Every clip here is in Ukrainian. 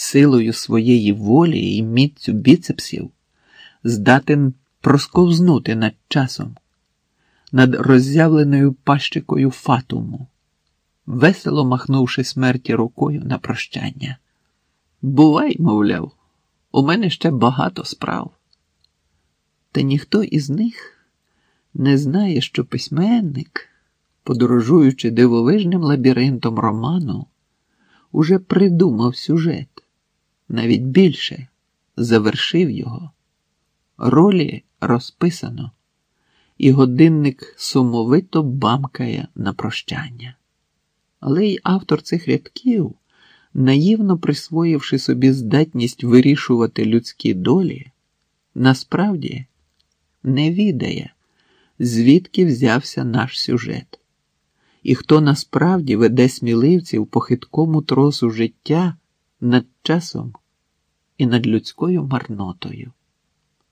силою своєї волі і міцю біцепсів здатен просковзнути над часом, над роззявленою пащикою фатуму, весело махнувши смерті рукою на прощання. Бувай, мовляв, у мене ще багато справ. Та ніхто із них не знає, що письменник, подорожуючи дивовижним лабіринтом роману, уже придумав сюжет, навіть більше завершив його. Ролі розписано, і годинник сумовито бамкає на прощання. Але й автор цих рядків, наївно присвоївши собі здатність вирішувати людські долі, насправді не відає, звідки взявся наш сюжет, і хто насправді веде сміливців по хиткому тросу життя над часом і над людською марнотою.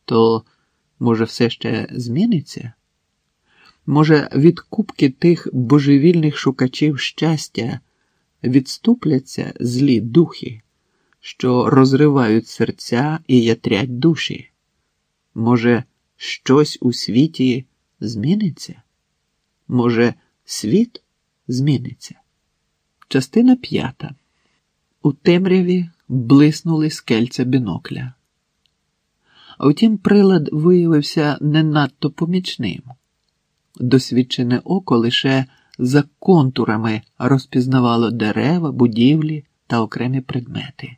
То, може, все ще зміниться? Може, від кубки тих божевільних шукачів щастя відступляться злі духи, що розривають серця і ятрять душі? Може, щось у світі зміниться? Може, світ зміниться? Частина п'ята. У темряві блиснули скельця бінокля. А втім, прилад виявився не надто помічним. Досвідчене око лише за контурами розпізнавало дерева, будівлі та окремі предмети.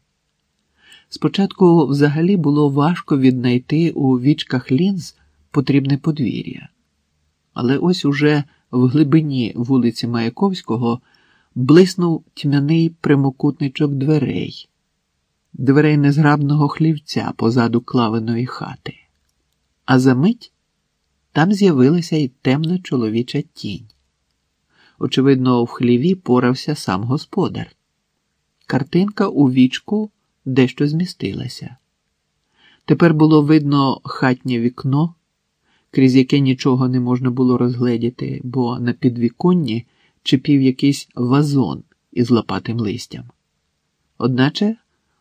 Спочатку взагалі було важко віднайти у вічках лінз потрібне подвір'я, але ось уже в глибині вулиці Маяковського блиснув тьмяний прямокутничок дверей, дверей незграбного хлівця позаду клавиної хати, а за мить там з'явилася й темна чоловіча тінь. Очевидно, в хліві порався сам господар. Картинка у вічку дещо змістилася. Тепер було видно хатнє вікно, крізь яке нічого не можна було розгледіти, бо на підвіконні чіпів якийсь вазон із лопатим листям. Одначе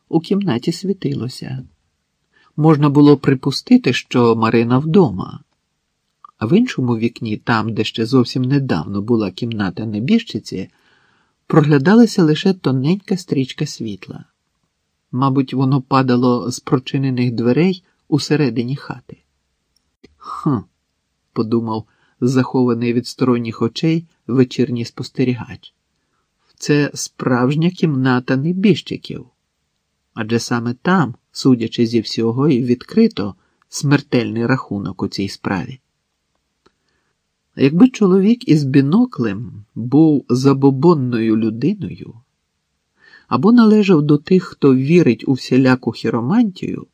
у кімнаті світилося. Можна було припустити, що Марина вдома, а в іншому вікні, там, де ще зовсім недавно була кімната небіжчиці, проглядалася лише тоненька стрічка світла. Мабуть, воно падало з прочинених дверей усередині хати. Хм, подумав захований від сторонніх очей вечірній спостерігач. Це справжня кімната небіжчиків. Адже саме там, судячи зі всього, і відкрито смертельний рахунок у цій справі. Якби чоловік із біноклем був забобонною людиною або належав до тих, хто вірить у всіляку хіромантію,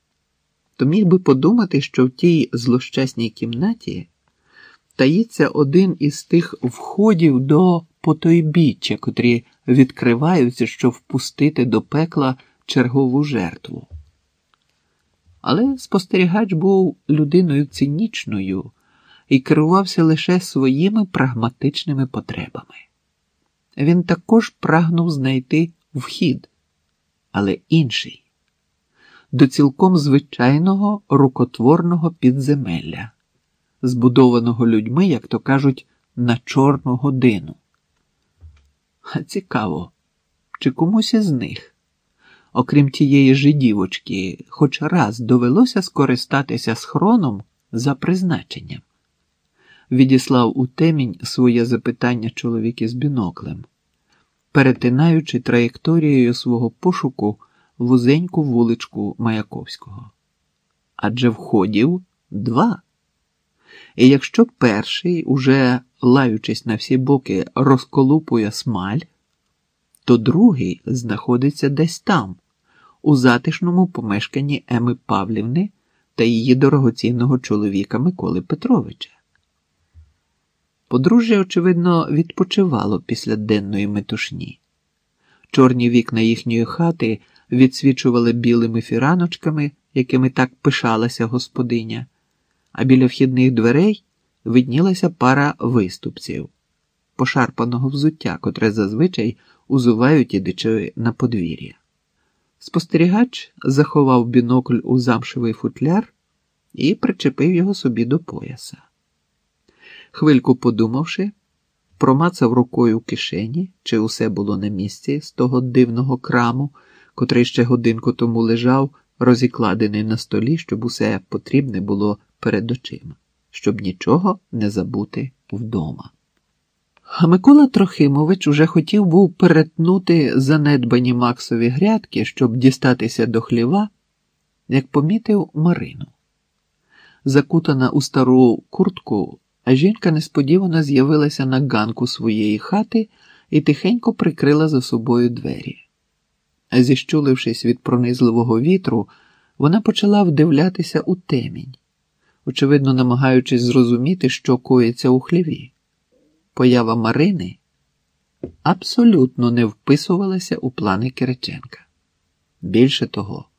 то міг би подумати, що в тій злощасній кімнаті таїться один із тих входів до потойбіччя, котрі відкриваються, щоб впустити до пекла чергову жертву. Але спостерігач був людиною цинічною і керувався лише своїми прагматичними потребами. Він також прагнув знайти вхід, але інший, до цілком звичайного рукотворного підземелля, збудованого людьми, як то кажуть, на чорну годину. А цікаво, чи комусь із них, окрім тієї жидівочки, хоч раз довелося скористатися схроном за призначенням відіслав у темінь своє запитання чоловік із біноклем, перетинаючи траєкторією свого пошуку вузеньку вуличку Маяковського. Адже входів два. І якщо перший, уже лаючись на всі боки, розколупує смаль, то другий знаходиться десь там, у затишному помешканні Еми Павлівни та її дорогоцінного чоловіка Миколи Петровича. Подружжя, очевидно, відпочивало після денної метушні. Чорні вікна їхньої хати відсвічували білими фіраночками, якими так пишалася господиня, а біля вхідних дверей виднілася пара виступців, пошарпаного взуття, котре зазвичай узувають ідучи на подвір'я. Спостерігач заховав бінокль у замшевий футляр і причепив його собі до пояса. Хвильку подумавши, промацав рукою кишені, чи усе було на місці з того дивного краму, котрий ще годинку тому лежав, розікладений на столі, щоб усе потрібне було перед очима, щоб нічого не забути вдома. Микола Трохимович уже хотів був перетнути занедбані Максові грядки, щоб дістатися до хліва, як помітив Марину. Закутана у стару куртку, а жінка несподівано з'явилася на ганку своєї хати і тихенько прикрила за собою двері. Зіщулившись від пронизливого вітру, вона почала вдивлятися у темінь, очевидно, намагаючись зрозуміти, що коїться у хліві. Поява Марини абсолютно не вписувалася у плани Кириченка. Більше того,